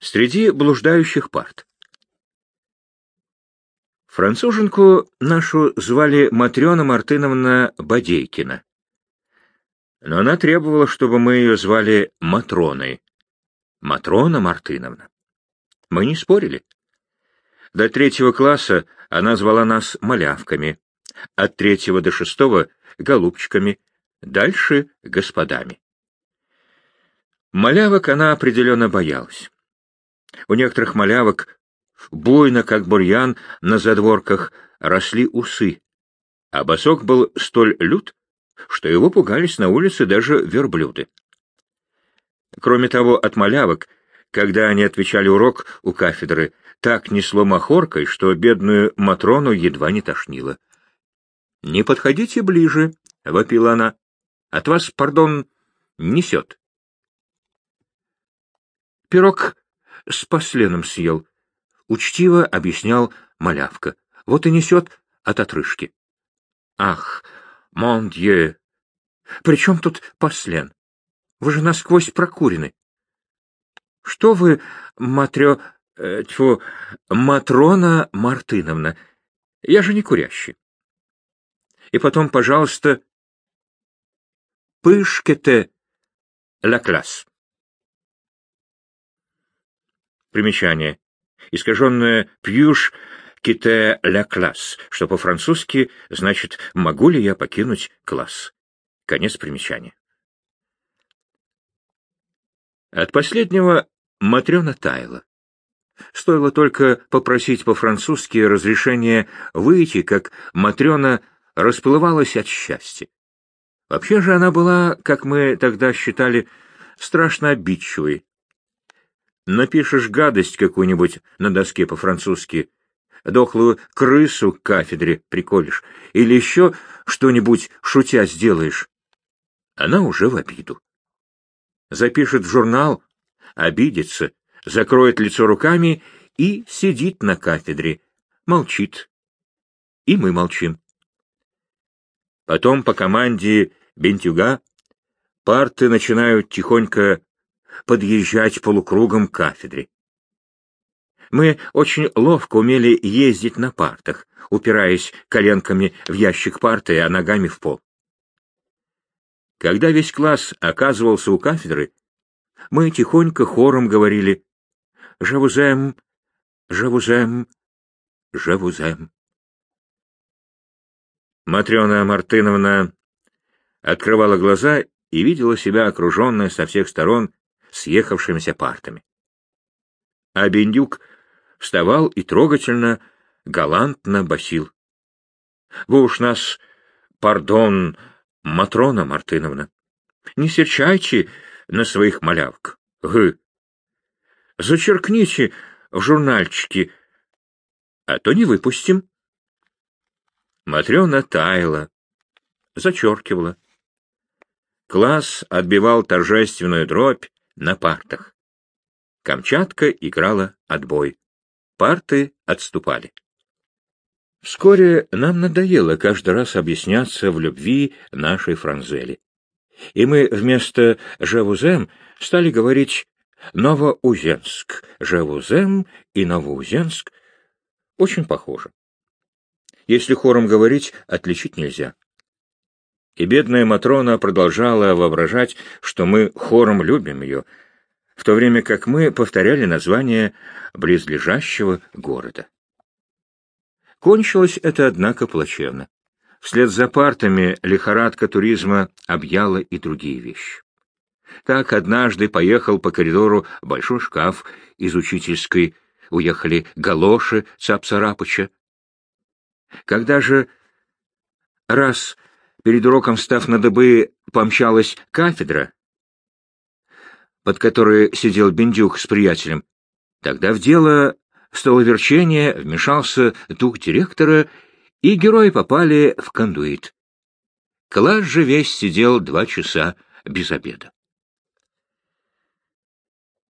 Среди блуждающих парт. Француженку нашу звали Матрена Мартыновна Бодейкина. Но она требовала, чтобы мы ее звали Матроной. Матрона Мартыновна. Мы не спорили. До третьего класса она звала нас малявками, от третьего до шестого — голубчиками, дальше — господами. Малявок она определенно боялась. У некоторых малявок буйно, как бурьян, на задворках росли усы, а босок был столь лют, что его пугались на улице даже верблюды. Кроме того, от малявок, когда они отвечали урок у кафедры, так несло махоркой, что бедную Матрону едва не тошнило. — Не подходите ближе, — вопила она. — От вас, пардон, несет. Пирог с посленом съел. Учтиво объяснял малявка. Вот и несет от отрыжки. Ах, мон дье! При чем тут послен? Вы же насквозь прокурены. Что вы, Матрё... Э, тьфу, Матрона Мартыновна, я же не курящий. И потом, пожалуйста, пышкете ла класс. Примечание. Искаженное «пьюш ките ля класс», что по-французски значит «могу ли я покинуть класс». Конец примечания. От последнего Матрена таяла. Стоило только попросить по-французски разрешение выйти, как Матрена расплывалась от счастья. Вообще же она была, как мы тогда считали, страшно обидчивой, Напишешь гадость какую-нибудь на доске по-французски, дохлую крысу к кафедре приколешь, или еще что-нибудь шутя сделаешь. Она уже в обиду. Запишет в журнал, обидится, закроет лицо руками и сидит на кафедре, молчит. И мы молчим. Потом по команде Бентюга парты начинают тихонько подъезжать полукругом к кафедре. Мы очень ловко умели ездить на партах, упираясь коленками в ящик парты, а ногами в пол. Когда весь класс оказывался у кафедры, мы тихонько хором говорили «Жавузем, Жавузем, Жавузем». Матрена Мартыновна открывала глаза и видела себя окруженной со всех сторон съехавшимися партами. А Бендюк вставал и трогательно, галантно басил. — Вы уж нас, пардон, Матрона Мартыновна, не серчайте на своих малявок. Гы. Зачеркните в журнальчике, а то не выпустим. Матрена таяла, зачеркивала. Класс отбивал торжественную дробь, на партах. Камчатка играла отбой. Парты отступали. Вскоре нам надоело каждый раз объясняться в любви нашей Франзели. И мы вместо «Жавузем» стали говорить «Новоузенск». «Жавузем» и «Новоузенск» очень похожи. Если хором говорить, отличить нельзя. И бедная Матрона продолжала воображать, что мы хором любим ее, в то время как мы повторяли название близлежащего города. Кончилось это, однако, плачевно. Вслед за партами лихорадка туризма объяла и другие вещи. Так однажды поехал по коридору большой шкаф из учительской, уехали галоши Цапсарапыча. Когда же раз перед уроком, став на дыбы, помчалась кафедра, под которой сидел Бендюк с приятелем. Тогда в дело столоверчения вмешался дух директора, и герои попали в кондуит. Класс же весь сидел два часа без обеда.